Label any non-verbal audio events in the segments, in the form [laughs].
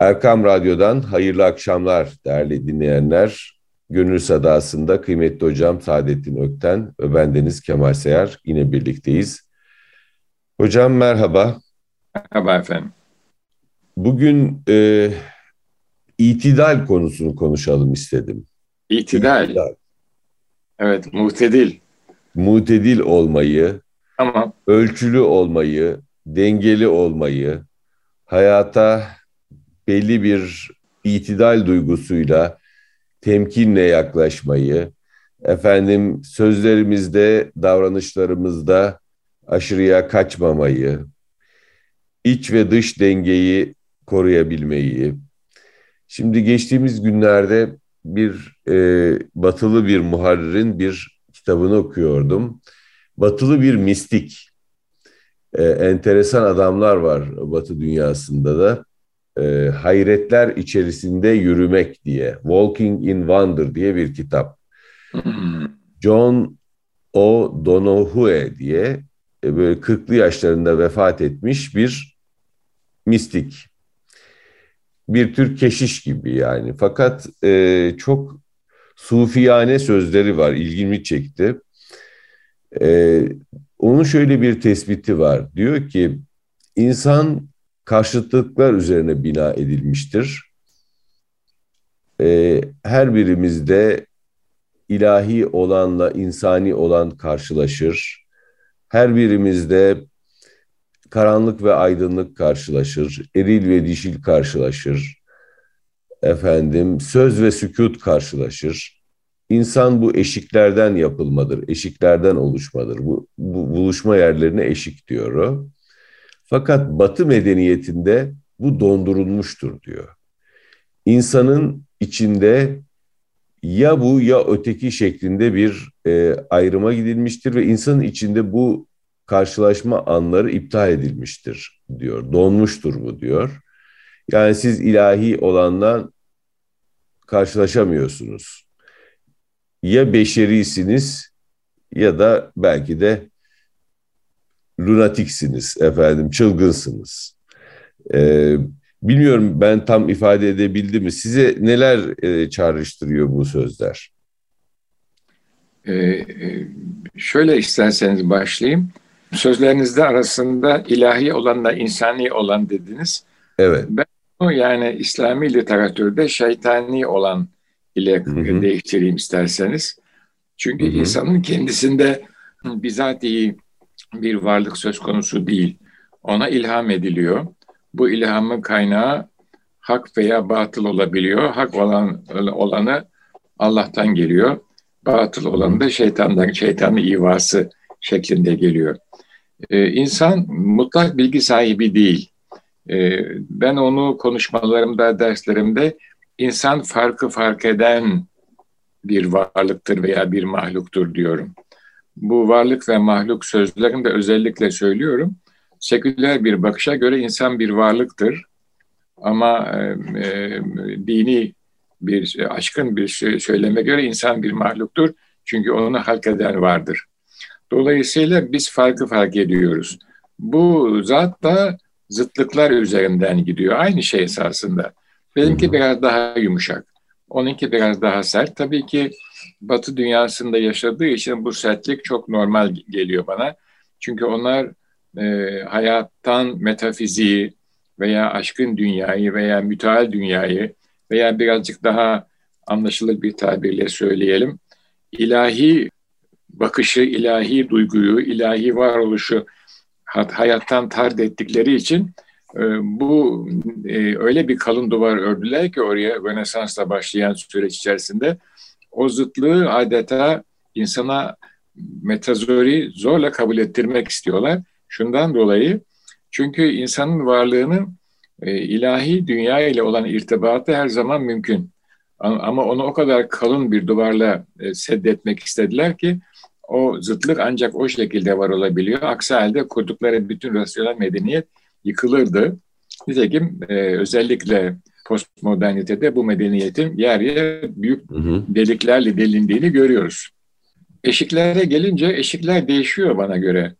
Erkam Radyo'dan hayırlı akşamlar değerli dinleyenler. Gönül Sadası'nda kıymetli hocam Saadettin Ökten ve bendeniz Kemal Seyar yine birlikteyiz. Hocam merhaba. Merhaba efendim. Bugün e, itidal konusunu konuşalım istedim. İtidal. İtidal. Evet, muhtedil. Muhtedil olmayı, tamam. ölçülü olmayı, dengeli olmayı, hayata belli bir itidal duygusuyla temkinle yaklaşmayı, efendim sözlerimizde, davranışlarımızda aşırıya kaçmamayı, iç ve dış dengeyi koruyabilmeyi. Şimdi geçtiğimiz günlerde bir e, batılı bir muharririn bir kitabını okuyordum. Batılı bir mistik. E, enteresan adamlar var Batı dünyasında da e, hayretler içerisinde yürümek diye Walking in Wonder diye bir kitap. John O. Donohue diye e, böyle 40'lı yaşlarında vefat etmiş bir mistik. Bir tür keşiş gibi yani. Fakat e, çok sufiyane sözleri var. ilgimi çekti. E, onun şöyle bir tespiti var. Diyor ki insan karşıtlıklar üzerine bina edilmiştir. Ee, her birimizde ilahi olanla insani olan karşılaşır. Her birimizde karanlık ve aydınlık karşılaşır. Eril ve dişil karşılaşır. Efendim söz ve sükut karşılaşır. İnsan bu eşiklerden yapılmadır, eşiklerden oluşmadır. Bu, bu buluşma yerlerine eşik diyor. Fakat Batı medeniyetinde bu dondurulmuştur diyor. İnsanın içinde ya bu ya öteki şeklinde bir e, ayrıma gidilmiştir ve insanın içinde bu karşılaşma anları iptal edilmiştir diyor. Donmuştur bu diyor. Yani siz ilahi olanla karşılaşamıyorsunuz. Ya beşerisiniz ya da belki de lunatiksiniz efendim, çılgınsınız. Ee, bilmiyorum ben tam ifade edebildim mi? Size neler e, çağrıştırıyor bu sözler? Ee, e, şöyle isterseniz başlayayım. Sözlerinizde arasında ilahi olanla insani olan dediniz. Evet. Ben o yani İslami literatürde şeytani olan ile hı hı. değiştireyim isterseniz. Çünkü hı hı. insanın kendisinde bizatihi bir varlık söz konusu değil. Ona ilham ediliyor. Bu ilhamın kaynağı hak veya batıl olabiliyor. Hak olan olanı Allah'tan geliyor. Batıl olanı da şeytandan, şeytanın ivası şeklinde geliyor. Ee, insan mutlak bilgi sahibi değil. Ee, ben onu konuşmalarımda, derslerimde insan farkı fark eden bir varlıktır veya bir mahluktur diyorum bu varlık ve mahluk sözlerinde özellikle söylüyorum. Seküler bir bakışa göre insan bir varlıktır. Ama e, e, dini bir aşkın bir söyleme göre insan bir mahluktur. Çünkü onu halk eden vardır. Dolayısıyla biz farkı fark ediyoruz. Bu zat da zıtlıklar üzerinden gidiyor. Aynı şey esasında. Benimki biraz daha yumuşak. Onunki biraz daha sert. Tabii ki Batı dünyasında yaşadığı için bu sertlik çok normal geliyor bana. Çünkü onlar e, hayattan metafiziği veya aşkın dünyayı veya müteal dünyayı veya birazcık daha anlaşılır bir tabirle söyleyelim. ilahi bakışı, ilahi duyguyu, ilahi varoluşu hayattan tard ettikleri için e, bu e, öyle bir kalın duvar ördüler ki oraya Rönesans'la başlayan süreç içerisinde o zıtlığı adeta insana metazori zorla kabul ettirmek istiyorlar. Şundan dolayı çünkü insanın varlığının e, ilahi dünya ile olan irtibatı her zaman mümkün. Ama onu o kadar kalın bir duvarla e, seddetmek istediler ki o zıtlık ancak o şekilde var olabiliyor. Aksi halde kurdukları bütün rasyonel medeniyet yıkılırdı. Nitekim e, özellikle postmodernitede bu medeniyetin yer yer büyük hı hı. deliklerle delindiğini görüyoruz. Eşiklere gelince eşikler değişiyor bana göre.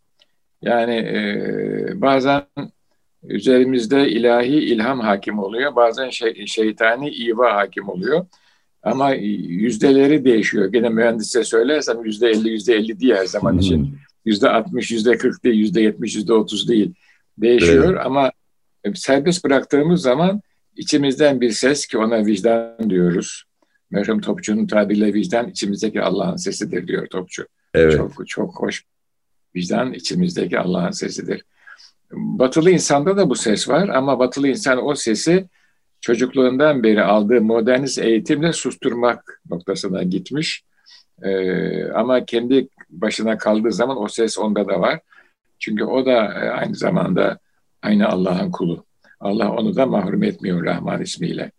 Yani e, bazen Üzerimizde ilahi ilham hakim oluyor. Bazen şey, şeytani iva hakim oluyor. Ama yüzdeleri değişiyor. Gene mühendise söylersem yüzde elli, yüzde elli diye her zaman için. Yüzde altmış, yüzde kırk değil, yüzde yetmiş, yüzde otuz değil. Değişiyor evet. ama serbest bıraktığımız zaman içimizden bir ses ki ona vicdan diyoruz. Merhum Topçu'nun tabiriyle vicdan içimizdeki Allah'ın sesidir diyor Topçu. Evet. Çok, çok hoş. Vicdan içimizdeki Allah'ın sesidir. Batılı insanda da bu ses var ama batılı insan o sesi çocukluğundan beri aldığı modernist eğitimle susturmak noktasına gitmiş. Ee, ama kendi başına kaldığı zaman o ses onda da var. Çünkü o da e, aynı zamanda aynı Allah'ın kulu. Allah onu da mahrum etmiyor Rahman ismiyle.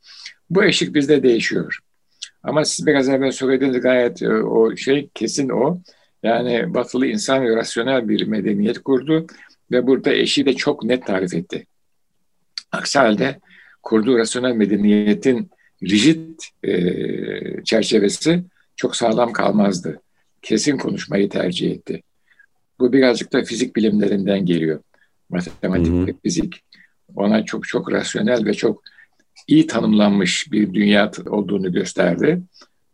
Bu eşik bizde değişiyor. Ama siz biraz evvel söylediğiniz gayet e, o şey kesin o. Yani batılı insan rasyonel bir medeniyet kurdu ve burada eşi de çok net tarif etti. Aksi halde kurduğu rasyonel medeniyetin rigid e, çerçevesi çok sağlam kalmazdı. Kesin konuşmayı tercih etti. Bu birazcık da fizik bilimlerinden geliyor. Matematik ve fizik. Ona çok çok rasyonel ve çok iyi tanımlanmış bir dünya olduğunu gösterdi.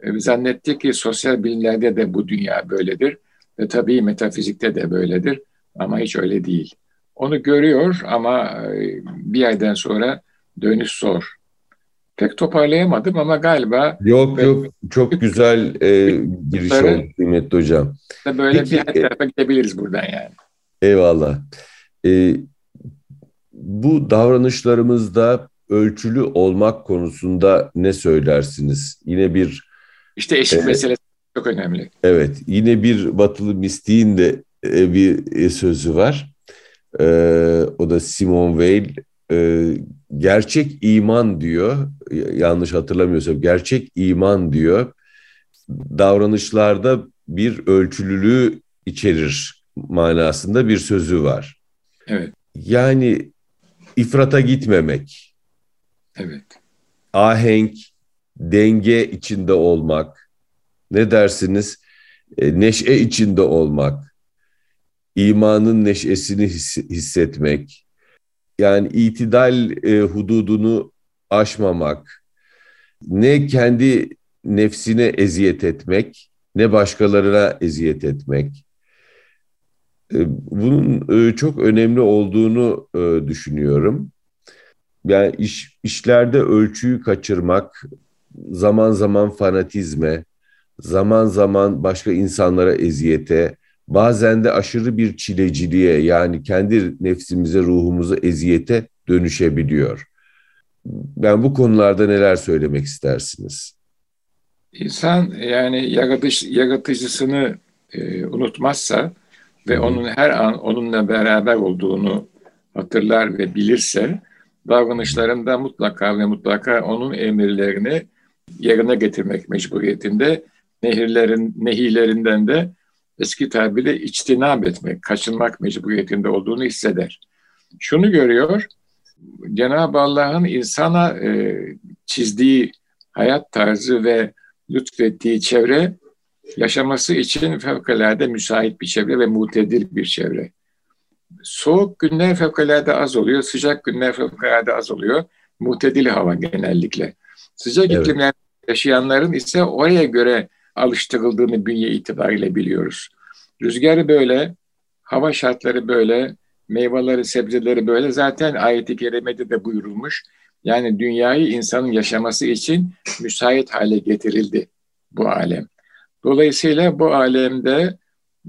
E, zannetti ki sosyal bilimlerde de bu dünya böyledir. Ve tabii metafizikte de böyledir. Ama hiç öyle değil. Onu görüyor ama e, bir yerden sonra dönüş zor. Pek toparlayamadım ama galiba... Yok yok çok güzel e, giriş oldu kıymetli hocam. Böyle Peki, bir tarafa gidebiliriz buradan yani. Eyvallah. E, bu davranışlarımızda ölçülü olmak konusunda ne söylersiniz? Yine bir... İşte eşit e, meselesi çok önemli. Evet, yine bir batılı mistiğin de e, bir e, sözü var. E, o da Simon Weil. E, gerçek iman diyor, yanlış hatırlamıyorsam gerçek iman diyor, davranışlarda bir ölçülülüğü içerir manasında bir sözü var. Evet. Yani ifrata gitmemek. Evet. Ahenk, denge içinde olmak. Ne dersiniz? E, neşe içinde olmak. imanın neşesini hissetmek. Yani itidal e, hududunu aşmamak. Ne kendi nefsine eziyet etmek, ne başkalarına eziyet etmek. E, bunun e, çok önemli olduğunu e, düşünüyorum. Yani iş, işlerde ölçüyü kaçırmak, zaman zaman fanatizme, zaman zaman başka insanlara eziyete, bazen de aşırı bir çileciliğe yani kendi nefsimize, ruhumuza eziyete dönüşebiliyor. Ben bu konularda neler söylemek istersiniz? İnsan yani yaratış, yaratıcısını e, unutmazsa ve onun her an onunla beraber olduğunu hatırlar ve bilirse davranışlarında mutlaka ve mutlaka onun emirlerini yerine getirmek mecburiyetinde nehirlerin nehirlerinden de eski tabirle içtinab etmek, kaçınmak mecburiyetinde olduğunu hisseder. Şunu görüyor, Cenab-ı Allah'ın insana e, çizdiği hayat tarzı ve lütfettiği çevre yaşaması için fevkalade müsait bir çevre ve mutedil bir çevre. Soğuk günler fevkalade az oluyor, sıcak günler fevkalade az oluyor. Mutedil hava genellikle. Sıcak evet. iklimler yaşayanların ise oraya göre alıştırıldığını bünye itibariyle biliyoruz. Rüzgarı böyle, hava şartları böyle, meyveleri, sebzeleri böyle. Zaten ayet-i kerimede de buyurulmuş. Yani dünyayı insanın yaşaması için müsait hale getirildi bu alem. Dolayısıyla bu alemde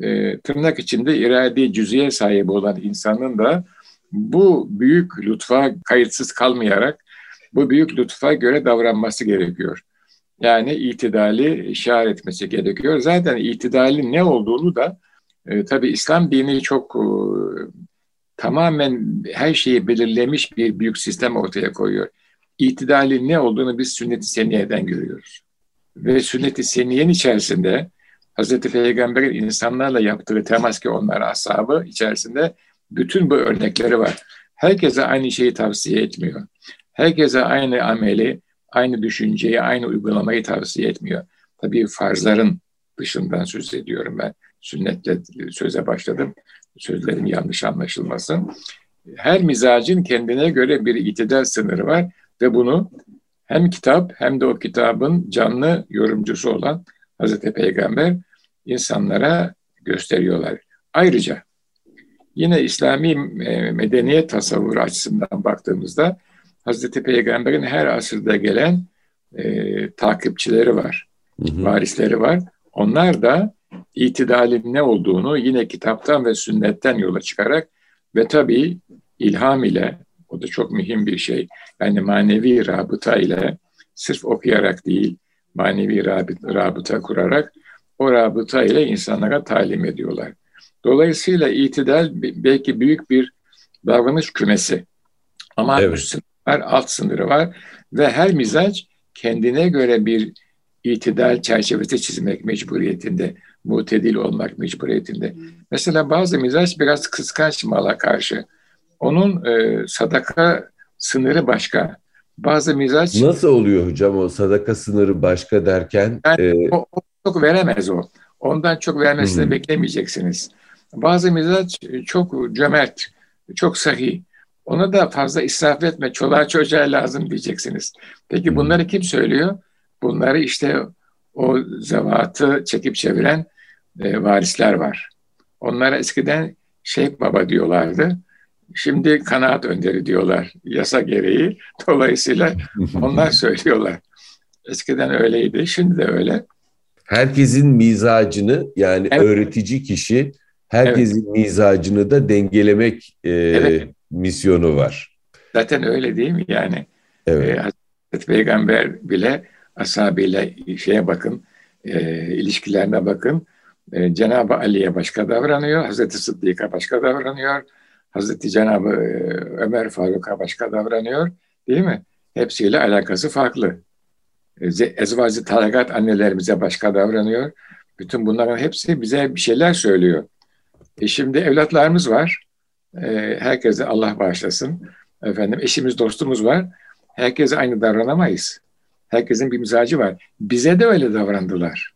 e, tırnak içinde iradi cüziye sahibi olan insanın da bu büyük lütfa kayıtsız kalmayarak bu büyük lütfa göre davranması gerekiyor. Yani itidali işaret etmesi gerekiyor. Zaten itidalin ne olduğunu da e, tabi İslam dini çok e, tamamen her şeyi belirlemiş bir büyük sistem ortaya koyuyor. İtidalin ne olduğunu biz sünnet-i seniyeden görüyoruz. Ve sünnet-i seniyen içerisinde Hazreti Peygamber'in insanlarla yaptığı temas ki onlar ashabı içerisinde bütün bu örnekleri var. Herkese aynı şeyi tavsiye etmiyor. Herkese aynı ameli, aynı düşünceyi, aynı uygulamayı tavsiye etmiyor. Tabii farzların dışından söz ediyorum ben. Sünnetle söze başladım. Sözlerim yanlış anlaşılmasın. her mizacın kendine göre bir itidal sınırı var ve bunu hem kitap hem de o kitabın canlı yorumcusu olan Hazreti Peygamber insanlara gösteriyorlar. Ayrıca yine İslami e, medeniyet tasavvuru açısından baktığımızda Hazreti Peygamber'in her asırda gelen e, takipçileri var, hı hı. varisleri var. Onlar da itidalin ne olduğunu yine kitaptan ve sünnetten yola çıkarak ve tabii ilham ile, o da çok mühim bir şey, yani manevi rabıta ile, sırf okuyarak değil, manevi rabıta kurarak o rabıta ile insanlara talim ediyorlar. Dolayısıyla itidal belki büyük bir davranış kümesi. Ama evet. üst sınırı var, alt sınırı var ve her mizaç kendine göre bir itidal çerçevesi çizmek mecburiyetinde, mutedil olmak mecburiyetinde. Mesela bazı mizaç biraz kıskanç mala karşı. Onun e, sadaka sınırı başka. Bazı mizaç... Nasıl oluyor hocam o sadaka sınırı başka derken? Yani e... o, o çok veremez o. Ondan çok vermesini hmm. beklemeyeceksiniz. Bazı mizaç çok cömert, çok sahi. Ona da fazla israf etme, çoluğa çocuğa lazım diyeceksiniz. Peki bunları kim söylüyor? Bunları işte o zevatı çekip çeviren e, varisler var. Onlara eskiden Şeyh Baba diyorlardı. Şimdi kanaat önderi diyorlar yasa gereği. Dolayısıyla [laughs] onlar söylüyorlar. Eskiden öyleydi, şimdi de öyle. Herkesin mizacını yani evet. öğretici kişi herkesin evet. mizacını da dengelemek e, evet. misyonu var. Zaten öyle değil mi yani? Evet. E, Hazreti Peygamber bile ashabıyla şeye bakın, e, ilişkilerine bakın. E, Cenab-ı Ali'ye başka davranıyor, Hazreti Sıddık'a başka davranıyor, Hazreti Cenab-ı e, Ömer Faruk'a başka davranıyor, değil mi? Hepsiyle alakası farklı. E, Ezvacı Talagat annelerimize başka davranıyor. Bütün bunların hepsi bize bir şeyler söylüyor. E şimdi evlatlarımız var. E, herkese Allah bağışlasın. Efendim eşimiz, dostumuz var. Herkese aynı davranamayız. Herkesin bir mizacı var. Bize de öyle davrandılar.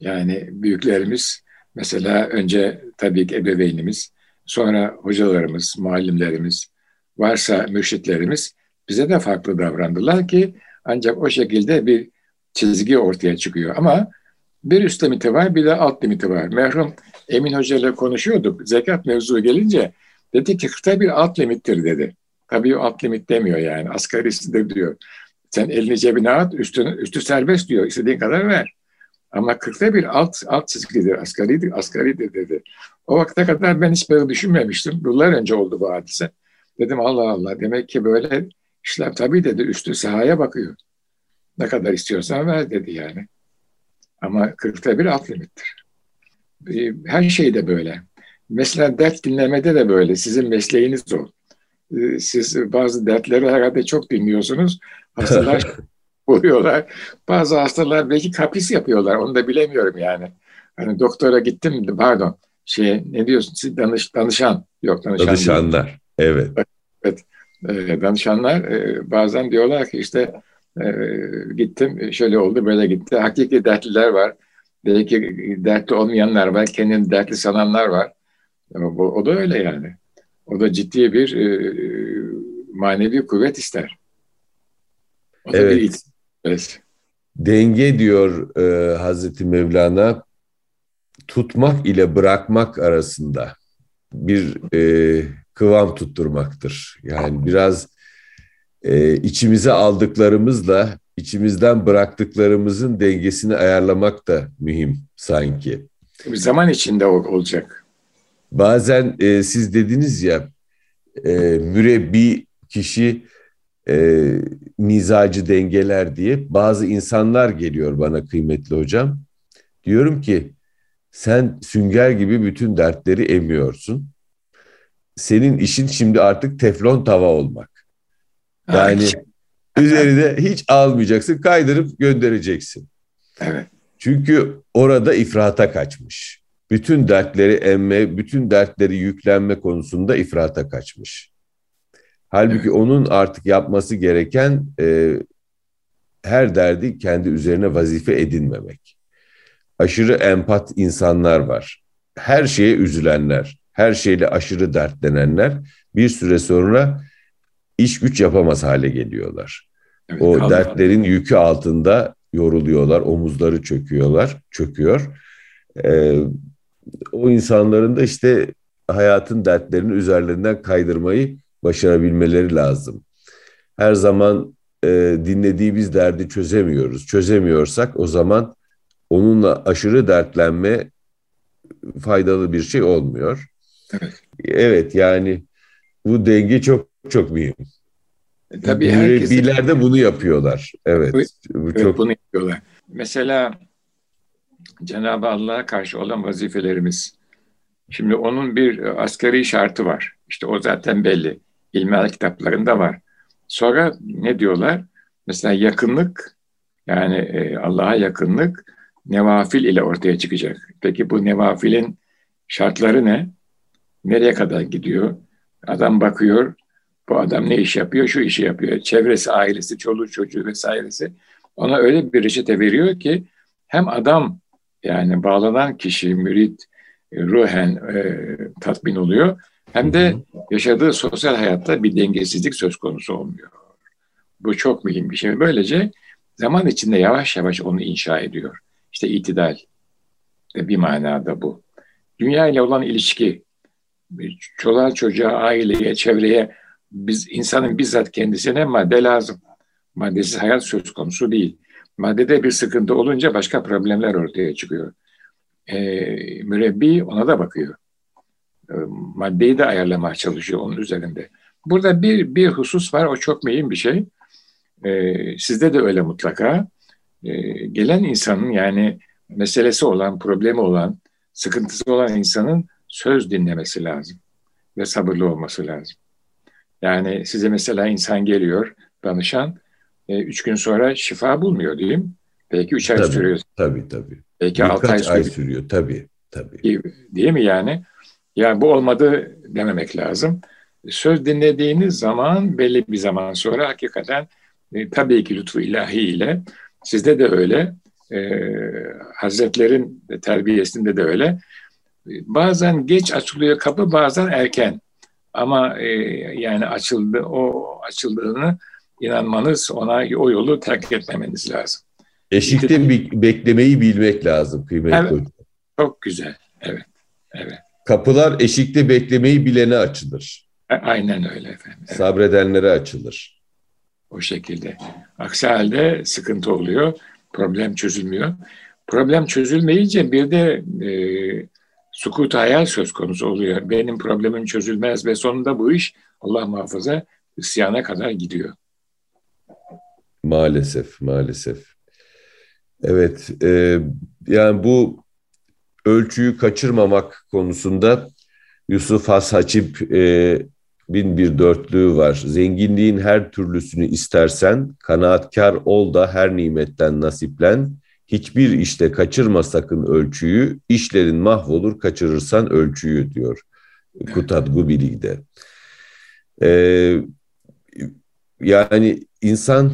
Yani büyüklerimiz mesela önce tabii ki ebeveynimiz, sonra hocalarımız, muallimlerimiz, varsa mürşitlerimiz bize de farklı davrandılar ki ancak o şekilde bir çizgi ortaya çıkıyor. Ama bir üst limiti var, bir de alt limiti var. Merhum Emin Hoca ile konuşuyorduk. Zekat mevzu gelince dedi ki kırkta bir alt limittir dedi. Tabii o alt limit demiyor yani. Asgarisidir diyor. Sen elini cebine at, üstünü, üstü serbest diyor. İstediğin kadar ver. Ama kırkta bir alt, alt çizgidir, asgaridir, asgaridir dedi. O vakte kadar ben hiç böyle düşünmemiştim. Yıllar önce oldu bu hadise. Dedim Allah Allah demek ki böyle işler tabii dedi üstü sahaya bakıyor. Ne kadar istiyorsan ver dedi yani. Ama kırkta bir alt limittir. Ee, her şey de böyle. Mesela dert dinlemede de böyle. Sizin mesleğiniz o. Ee, siz bazı dertleri herhalde çok dinliyorsunuz. Hastalar [laughs] [laughs] oluyorlar. Bazı hastalar belki kapris yapıyorlar. Onu da bilemiyorum yani. Hani doktora gittim pardon. Şey ne diyorsun? Siz danış, danışan. Yok danışan. Danışanlar. Değil. Evet. Evet. E, danışanlar e, bazen diyorlar ki işte e, gittim şöyle oldu böyle gitti. Hakiki dertliler var. Belki dertli olmayanlar var. Kendini dertli sananlar var. Ama bu, o da öyle yani. O da ciddi bir e, manevi kuvvet ister. O da evet. Bir, evet. Denge diyor e, Hazreti Mevlana tutmak ile bırakmak arasında bir e, kıvam tutturmaktır. Yani biraz e, içimize aldıklarımızla içimizden bıraktıklarımızın dengesini ayarlamak da mühim sanki. Bir zaman içinde olacak. Bazen e, siz dediniz ya e, mürebbi kişi e, mizacı dengeler diye bazı insanlar geliyor bana kıymetli hocam. Diyorum ki sen sünger gibi bütün dertleri emiyorsun. Senin işin şimdi artık teflon tava olmak. Yani üzerine hiç almayacaksın, kaydırıp göndereceksin. Evet. Çünkü orada ifrata kaçmış. Bütün dertleri emme, bütün dertleri yüklenme konusunda ifrata kaçmış. Halbuki onun artık yapması gereken e, her derdi kendi üzerine vazife edinmemek. Aşırı empat insanlar var. Her şeye üzülenler. her şeyle aşırı dertlenenler bir süre sonra iş güç yapamaz hale geliyorlar. Evet, o kaldı. dertlerin yükü altında yoruluyorlar, omuzları çöküyorlar, çöküyor. Ee, o insanların da işte hayatın dertlerini üzerlerinden kaydırmayı başarabilmeleri lazım. Her zaman e, dinlediğimiz derdi çözemiyoruz. Çözemiyorsak o zaman onunla aşırı dertlenme faydalı bir şey olmuyor. Evet. Evet yani bu denge çok çok mühim. E, tabii Mürebbiler de bunu yapıyorlar. Evet. Bu, evet, çok... bunu yapıyorlar. Mesela Cenab-ı Allah'a karşı olan vazifelerimiz. Şimdi onun bir askeri şartı var. İşte o zaten belli. İlmihal kitaplarında var. Sonra ne diyorlar? Mesela yakınlık yani e, Allah'a yakınlık nevafil ile ortaya çıkacak. Peki bu nevafilin şartları ne? Nereye kadar gidiyor? Adam bakıyor, bu adam ne iş yapıyor? Şu işi yapıyor. Çevresi, ailesi, çoluğu, çocuğu vesairesi. Ona öyle bir reçete veriyor ki hem adam yani bağlanan kişi, mürit, e, ruhen e, tatmin oluyor. Hem de yaşadığı sosyal hayatta bir dengesizlik söz konusu olmuyor. Bu çok mühim bir şey. Böylece zaman içinde yavaş yavaş onu inşa ediyor. İşte itidal de bir manada bu. Dünya ile olan ilişki, çoluğa çocuğa, aileye, çevreye, biz insanın bizzat kendisine madde lazım. Maddesiz hayat söz konusu değil. Maddede bir sıkıntı olunca başka problemler ortaya çıkıyor. E, mürebbi ona da bakıyor. E, maddeyi de ayarlamaya çalışıyor onun üzerinde. Burada bir, bir husus var, o çok mühim bir şey. E, sizde de öyle mutlaka. E, gelen insanın yani meselesi olan, problemi olan, sıkıntısı olan insanın söz dinlemesi lazım ve sabırlı olması lazım. Yani size mesela insan geliyor, danışan, e, üç gün sonra şifa bulmuyor mi? Belki üç ay tabii, sürüyor. Tabii tabii. Belki Birkaç altı ay sürüyor. ay sürüyor tabii. tabii. Değil mi yani? Ya bu olmadı dememek lazım. Söz dinlediğiniz zaman belli bir zaman sonra hakikaten e, tabii ki lütfu ilahi ile sizde de öyle e, Hazretlerin terbiyesinde de öyle. Bazen geç açılıyor kapı bazen erken. Ama e, yani açıldı o açıldığını inanmanız ona o yolu terk etmemeniz lazım. Eşikte bir beklemeyi bilmek lazım kıymetli evet, hocam. Çok güzel. Evet. Evet. Kapılar eşikte beklemeyi bilene açılır. Aynen öyle efendim. Evet. Sabredenlere açılır. O şekilde. Aksi halde sıkıntı oluyor. Problem çözülmüyor. Problem çözülmeyince bir de e, sukut hayal söz konusu oluyor. Benim problemim çözülmez ve sonunda bu iş Allah muhafaza isyana kadar gidiyor. Maalesef, maalesef. Evet, e, yani bu ölçüyü kaçırmamak konusunda Yusuf Has Haçip e, bin bir dörtlüğü var. Zenginliğin her türlüsünü istersen, kanaatkar ol da her nimetten nasiplen. Hiçbir işte kaçırma sakın ölçüyü, işlerin mahvolur kaçırırsan ölçüyü diyor Kutat Gubilig'de. Ee, yani insan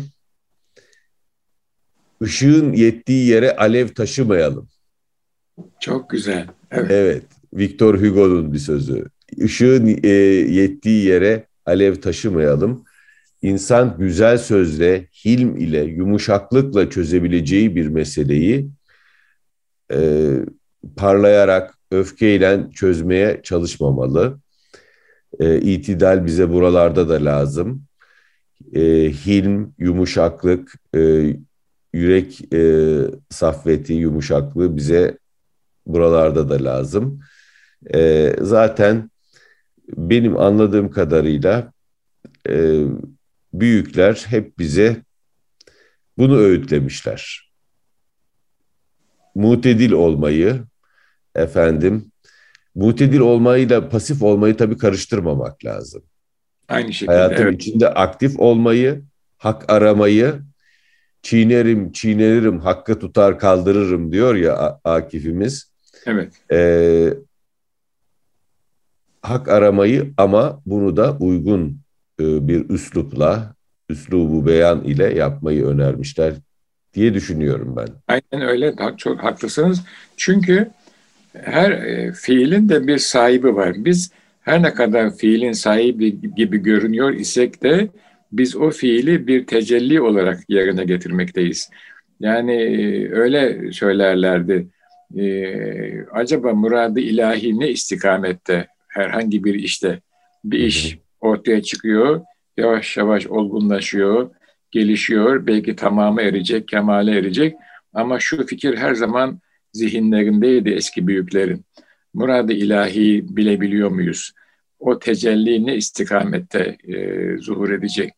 ışığın yettiği yere alev taşımayalım. Çok güzel. Evet. evet. Victor Hugo'nun bir sözü. Işığın e, yettiği yere alev taşımayalım. İnsan güzel sözle, hilm ile, yumuşaklıkla çözebileceği bir meseleyi e, parlayarak, öfkeyle çözmeye çalışmamalı. E, itidal bize buralarda da lazım. E, hilm, yumuşaklık, e, yürek e, safveti, yumuşaklığı bize buralarda da lazım. E, zaten benim anladığım kadarıyla e, büyükler hep bize bunu öğütlemişler. Mutedil olmayı, efendim, mutedil olmayla pasif olmayı tabii karıştırmamak lazım. Aynı şekilde. Hayatın evet. içinde aktif olmayı, hak aramayı, çiğnerim, çiğnenirim, hakkı tutar kaldırırım diyor ya Akif'imiz. Evet. Ee, hak aramayı ama bunu da uygun e, bir üslupla, üslubu beyan ile yapmayı önermişler diye düşünüyorum ben. Aynen öyle. Çok haklısınız. Çünkü her e, fiilin de bir sahibi var. Biz her ne kadar fiilin sahibi gibi görünüyor isek de biz o fiili bir tecelli olarak yerine getirmekteyiz. Yani e, öyle söylerlerdi. Ee, acaba muradı ilahi ne istikamette herhangi bir işte bir iş ortaya çıkıyor, yavaş yavaş olgunlaşıyor, gelişiyor, belki tamamı erecek, kemale erecek ama şu fikir her zaman zihinlerindeydi eski büyüklerin. Muradı ilahi bilebiliyor muyuz? O tecelli ne istikamette e, zuhur edecek?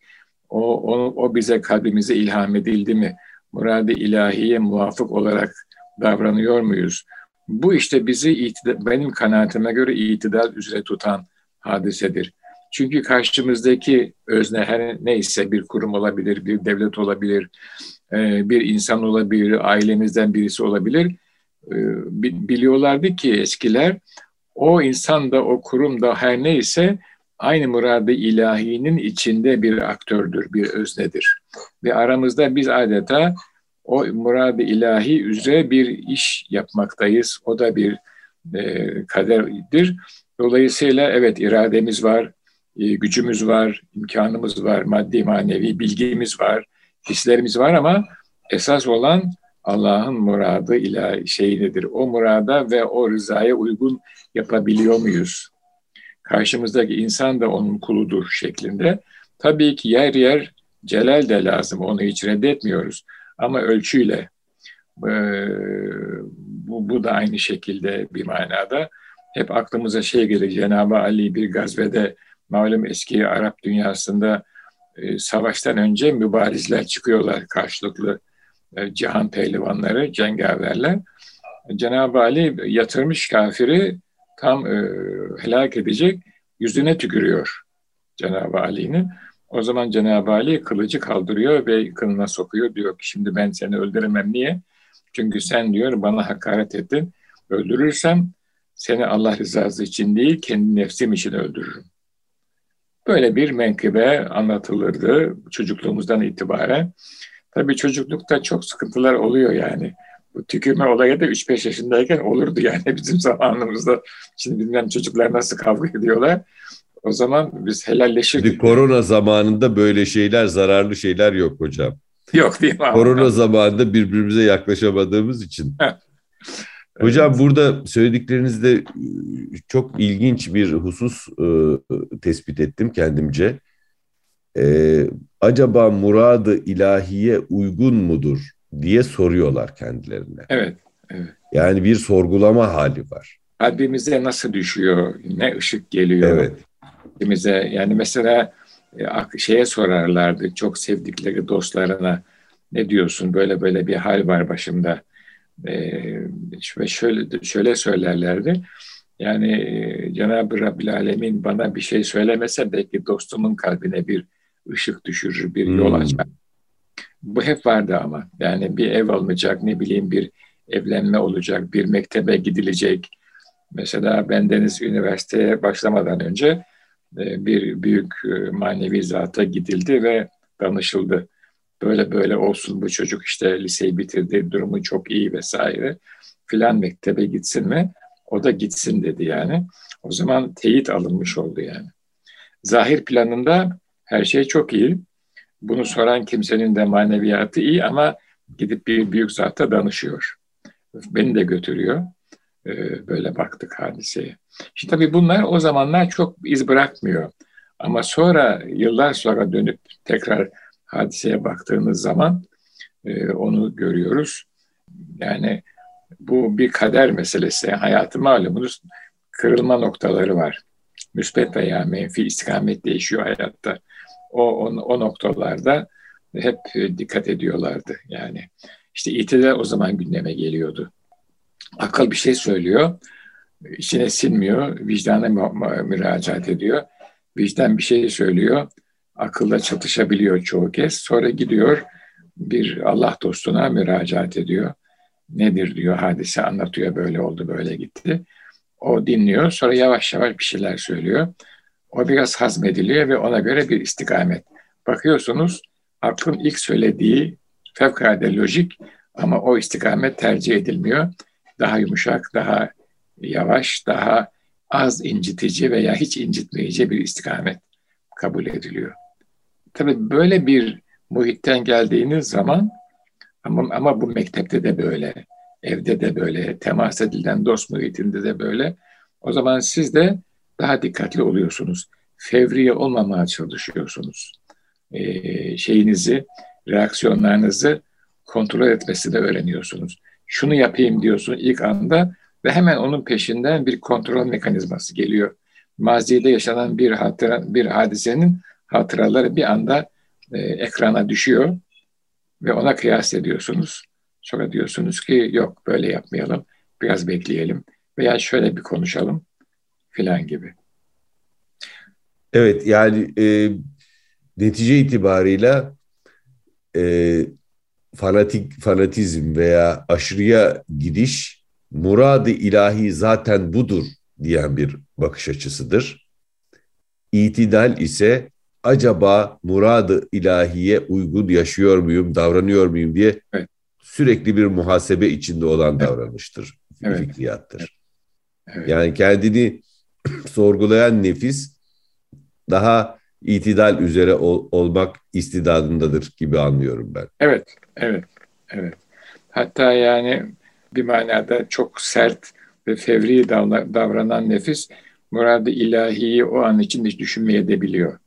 O, o, o bize kalbimize ilham edildi mi? Muradı ilahiye muvafık olarak davranıyor muyuz? Bu işte bizi benim kanaatime göre itidal üzere tutan hadisedir. Çünkü karşımızdaki özne her neyse bir kurum olabilir, bir devlet olabilir, e, bir insan olabilir, ailemizden birisi olabilir. E, biliyorlardı ki eskiler o insan da o kurum da her neyse aynı muradı ilahinin içinde bir aktördür, bir öznedir. Ve aramızda biz adeta o muradı ilahi üzere bir iş yapmaktayız. O da bir e, kaderdir. Dolayısıyla evet irademiz var, e, gücümüz var, imkanımız var, maddi manevi bilgimiz var, hislerimiz var ama esas olan Allah'ın muradı ila şey nedir? O murada ve o rızaya uygun yapabiliyor muyuz? Karşımızdaki insan da onun kuludur şeklinde. Tabii ki yer yer celal de lazım. Onu hiç reddetmiyoruz. Ama ölçüyle e, bu, bu da aynı şekilde bir manada. Hep aklımıza şey gelir. Cenab-ı Ali bir gazvede malum eski Arap dünyasında e, savaştan önce mübarizler çıkıyorlar karşılıklı e, cihan pehlivanları, cengaverler. Cenab-ı Ali yatırmış kafiri tam e, helak edecek yüzüne tükürüyor Cenab-ı Ali'nin. O zaman Cenab-ı Ali kılıcı kaldırıyor ve kınına sokuyor. Diyor ki şimdi ben seni öldüremem. Niye? Çünkü sen diyor bana hakaret ettin. Öldürürsem seni Allah rızası için değil kendi nefsim için öldürürüm. Böyle bir menkıbe anlatılırdı çocukluğumuzdan itibaren. Tabii çocuklukta çok sıkıntılar oluyor yani. Bu tükürme olayı da 3-5 yaşındayken olurdu yani bizim [laughs] zamanımızda. Şimdi bilmem çocuklar nasıl kavga ediyorlar. O zaman biz helalleşirdik. Şimdi korona zamanında böyle şeyler, zararlı şeyler yok hocam. Yok değil mi? Korona zamanında birbirimize yaklaşamadığımız için. Hocam evet. burada söylediklerinizde e, çok ilginç bir husus e, tespit ettim kendimce. E, acaba muradı ilahiye uygun mudur diye soruyorlar kendilerine. Evet, evet. Yani bir sorgulama hali var. Kalbimize nasıl düşüyor, ne ışık geliyor. Evet. Kalbimize yani mesela e, şeye sorarlardı çok sevdikleri dostlarına ne diyorsun böyle böyle bir hal var başımda e, ve şöyle şöyle söylerlerdi. Yani e, Cenab-ı Rabbil Alemin bana bir şey söylemese belki dostumun kalbine bir ışık düşürür, bir yol hmm. açar. Bu hep vardı ama. Yani bir ev alınacak, ne bileyim bir evlenme olacak, bir mektebe gidilecek. Mesela bendeniz üniversiteye başlamadan önce bir büyük e, manevi zata gidildi ve danışıldı böyle böyle olsun bu çocuk işte liseyi bitirdi, durumu çok iyi vesaire filan mektebe gitsin mi? O da gitsin dedi yani. O zaman teyit alınmış oldu yani. Zahir planında her şey çok iyi. Bunu soran kimsenin de maneviyatı iyi ama gidip bir büyük zata danışıyor. Beni de götürüyor. Ee, böyle baktık hadiseye. İşte tabii bunlar o zamanlar çok iz bırakmıyor. Ama sonra yıllar sonra dönüp tekrar hadiseye baktığımız zaman e, onu görüyoruz. Yani bu bir kader meselesi. Hayatı malumunuz kırılma noktaları var. Müspet veya menfi istikamet değişiyor hayatta. O, o, o noktalarda hep dikkat ediyorlardı. Yani işte itidal o zaman gündeme geliyordu. Akıl bir şey söylüyor, içine sinmiyor, vicdana müracaat ediyor. Vicdan bir şey söylüyor, akılla çatışabiliyor çoğu kez. Sonra gidiyor bir Allah dostuna müracaat ediyor. Nedir diyor hadise anlatıyor böyle oldu böyle gitti. O dinliyor sonra yavaş yavaş bir şeyler söylüyor. O biraz hazmediliyor ve ona göre bir istikamet. Bakıyorsunuz aklın ilk söylediği fevkalade lojik ama o istikamet tercih edilmiyor. Daha yumuşak, daha yavaş, daha az incitici veya hiç incitmeyici bir istikamet kabul ediliyor. Tabii böyle bir muhitten geldiğiniz zaman ama, ama bu mektepte de böyle, evde de böyle, temas edilen dost muhitinde de böyle. O zaman siz de daha dikkatli oluyorsunuz. Fevriye olmamaya çalışıyorsunuz. Ee, şeyinizi, reaksiyonlarınızı kontrol etmesini öğreniyorsunuz. Şunu yapayım diyorsun ilk anda ve hemen onun peşinden bir kontrol mekanizması geliyor. Mazide yaşanan bir hatıra, bir hadisenin hatıraları bir anda e, ekrana düşüyor ve ona kıyas ediyorsunuz. Sonra diyorsunuz ki yok böyle yapmayalım, biraz bekleyelim veya şöyle bir konuşalım filan gibi. Evet yani e, netice itibarıyla e, fanatik fanatizm veya aşırıya gidiş muradı ilahi zaten budur diyen bir bakış açısıdır. İtidal ise acaba muradı ilahiye uygun yaşıyor muyum, davranıyor muyum diye evet. sürekli bir muhasebe içinde olan evet. davranıştır, evet. fikriyattır. Evet. Yani kendini [clears throat] sorgulayan nefis daha itidal üzere ol, olmak istidadındadır gibi anlıyorum ben. Evet, evet, evet. Hatta yani bir manada çok sert ve fevri davranan nefis muradı ilahiyi o an için hiç düşünmeye de biliyor.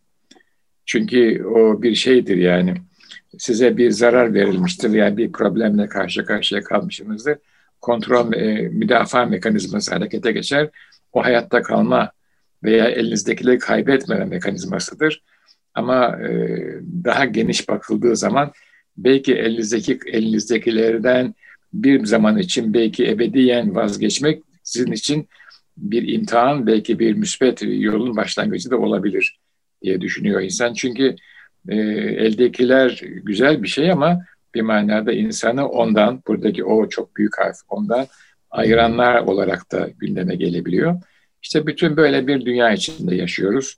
Çünkü o bir şeydir yani. Size bir zarar verilmiştir yani bir problemle karşı karşıya kalmışsınızdır. Kontrol, e, müdafaa mekanizması harekete geçer. O hayatta kalma veya elinizdekileri kaybetmeme mekanizmasıdır. Ama e, daha geniş bakıldığı zaman belki elinizdeki elinizdekilerden bir zaman için belki ebediyen vazgeçmek sizin için bir imtihan, belki bir müspet yolun başlangıcı da olabilir diye düşünüyor insan. Çünkü e, eldekiler güzel bir şey ama bir manada insanı ondan, buradaki o çok büyük harf ondan ayıranlar olarak da gündeme gelebiliyor. İşte bütün böyle bir dünya içinde yaşıyoruz.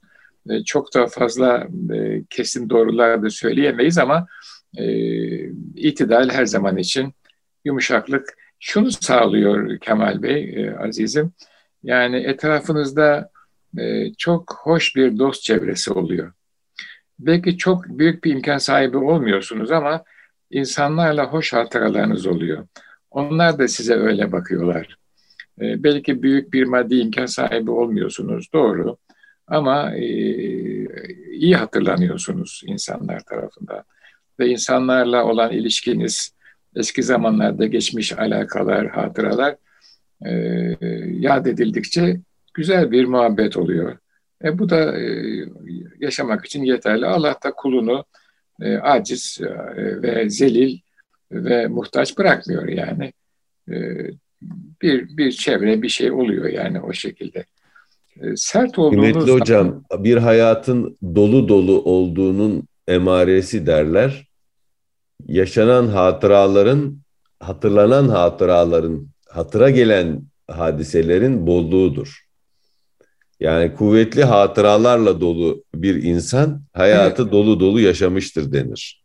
E, çok da fazla e, kesin doğrular da söyleyemeyiz ama e, itidal her zaman için yumuşaklık şunu sağlıyor Kemal Bey, azizim. Yani etrafınızda çok hoş bir dost çevresi oluyor. Belki çok büyük bir imkan sahibi olmuyorsunuz ama insanlarla hoş hatıralarınız oluyor. Onlar da size öyle bakıyorlar. E, belki büyük bir maddi imkan sahibi olmuyorsunuz, doğru. Ama e, iyi hatırlanıyorsunuz insanlar tarafından. Ve insanlarla olan ilişkiniz, eski zamanlarda geçmiş alakalar, hatıralar e, yad edildikçe güzel bir muhabbet oluyor. E, bu da e, yaşamak için yeterli. Allah da kulunu aciz ve zelil ve muhtaç bırakmıyor yani. Bir bir çevre bir şey oluyor yani o şekilde. E, sert olduğunuz Kıymetli hocam bir hayatın dolu dolu olduğunun emaresi derler. Yaşanan hatıraların, hatırlanan hatıraların, hatıra gelen hadiselerin bolluğudur. Yani kuvvetli hatıralarla dolu bir insan hayatı evet. dolu dolu yaşamıştır denir.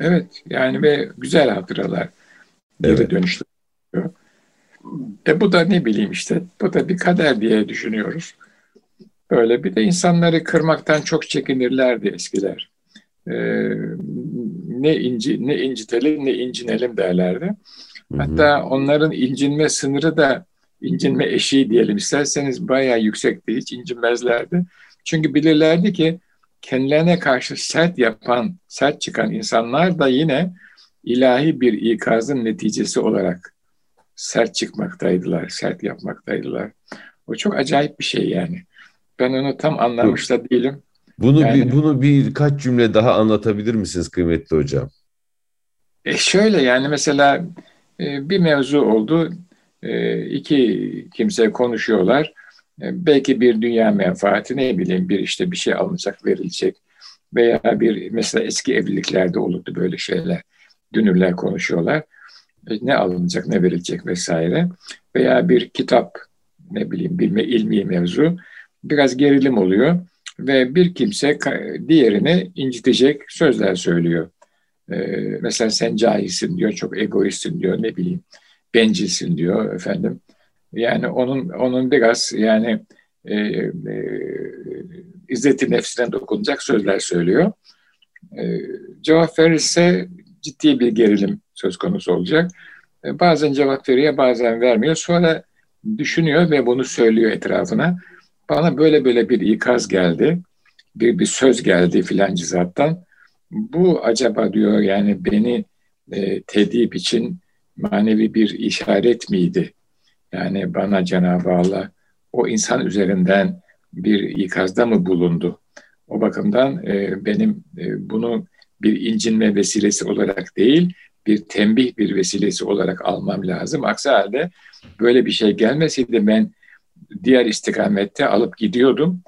Evet yani ve güzel hatıralar geri evet. dönüştürüyor. E bu da ne bileyim işte bu da bir kader diye düşünüyoruz. Böyle bir de insanları kırmaktan çok çekinirlerdi eskiler. Ee, ne inci ne incitelim ne incinelim derlerdi. Hatta onların incinme sınırı da incinme eşiği diyelim isterseniz bayağı yüksekti. Hiç incinmezlerdi. Çünkü bilirlerdi ki kendilerine karşı sert yapan, sert çıkan insanlar da yine ilahi bir ikazın neticesi olarak sert çıkmaktaydılar, sert yapmaktaydılar. O çok acayip bir şey yani. Ben onu tam anlamış da değilim. Bunu yani, bir, bunu birkaç cümle daha anlatabilir misiniz kıymetli hocam? E şöyle yani mesela e, bir mevzu oldu. E, iki kimse konuşuyorlar. E, belki bir dünya menfaati ne bileyim bir işte bir şey alınacak, verilecek veya bir mesela eski evliliklerde olurdu böyle şeyler. Dünürler konuşuyorlar. Ne alınacak, ne verilecek vesaire. Veya bir kitap, ne bileyim bilme ilmi mevzu. Biraz gerilim oluyor ve bir kimse diğerini incitecek sözler söylüyor. Ee, mesela sen cahilsin diyor, çok egoistsin diyor, ne bileyim bencilsin diyor efendim. Yani onun onun biraz yani e, e, izzeti nefsine dokunacak sözler söylüyor. E, cevap verirse ciddi bir gerilim söz konusu olacak. E, bazen cevap veriyor, bazen vermiyor. Sonra düşünüyor ve bunu söylüyor etrafına. Bana böyle böyle bir ikaz geldi, bir, bir söz geldi filancı zattan. Bu acaba diyor yani beni e, tedip için manevi bir işaret miydi? Yani bana Cenab-ı Allah o insan üzerinden bir ikazda mı bulundu? O bakımdan e, benim e, bunu bir incinme vesilesi olarak değil, bir tembih bir vesilesi olarak almam lazım. Aksi halde böyle bir şey gelmeseydi ben diğer istikamette alıp gidiyordum.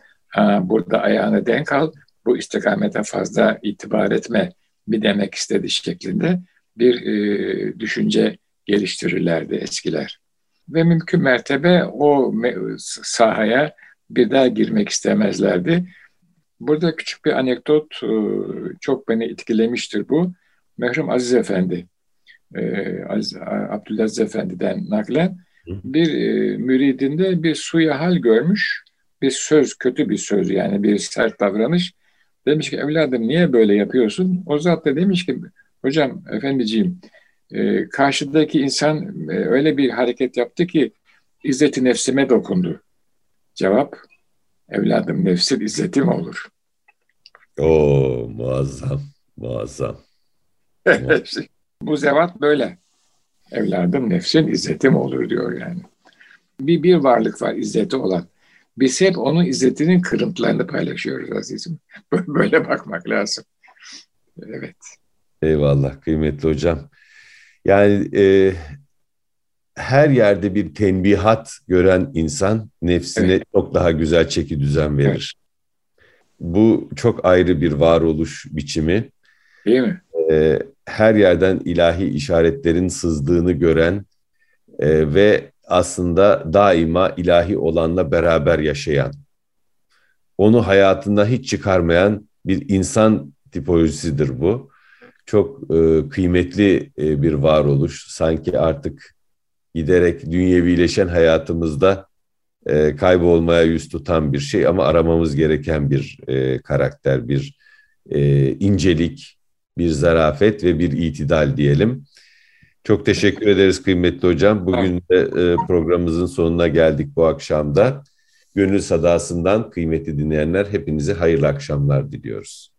Burada ayağını denk al, bu istikamete fazla itibar etme mi demek istedi şeklinde bir e, düşünce geliştirirlerdi eskiler. Ve mümkün mertebe o sahaya bir daha girmek istemezlerdi. Burada küçük bir anekdot e, çok beni etkilemiştir bu. Merhum Aziz Efendi, e, Aziz, Abdülaziz Efendi'den naklen bir e, müridinde bir suya hal görmüş, bir söz, kötü bir söz yani bir sert davranış. Demiş ki evladım niye böyle yapıyorsun? O zat da demiş ki hocam efendiciğim karşıdaki insan öyle bir hareket yaptı ki izzeti nefsime dokundu. Cevap Evladım nefsin izzeti mi olur? Oo muazzam, muazzam. Bu zevat böyle. Evladım nefsin izzeti mi olur diyor yani. Bir, bir varlık var izzeti olan. Biz hep onun izzetinin kırıntılarını paylaşıyoruz azizim. [laughs] Böyle bakmak lazım. Evet. Eyvallah kıymetli hocam. Yani e, her yerde bir tenbihat gören insan nefsine evet. çok daha güzel çeki düzen verir. Evet. Bu çok ayrı bir varoluş biçimi. Değil mi? Ee, her yerden ilahi işaretlerin sızdığını gören e, ve aslında daima ilahi olanla beraber yaşayan, onu hayatında hiç çıkarmayan bir insan tipolojisidir bu. Çok e, kıymetli e, bir varoluş. Sanki artık giderek dünyevileşen hayatımızda e, kaybolmaya yüz tutan bir şey ama aramamız gereken bir e, karakter, bir e, incelik, bir zarafet ve bir itidal diyelim. Çok teşekkür ederiz kıymetli hocam. Bugün de e, programımızın sonuna geldik bu akşamda. Gönül sadasından kıymetli dinleyenler hepinize hayırlı akşamlar diliyoruz.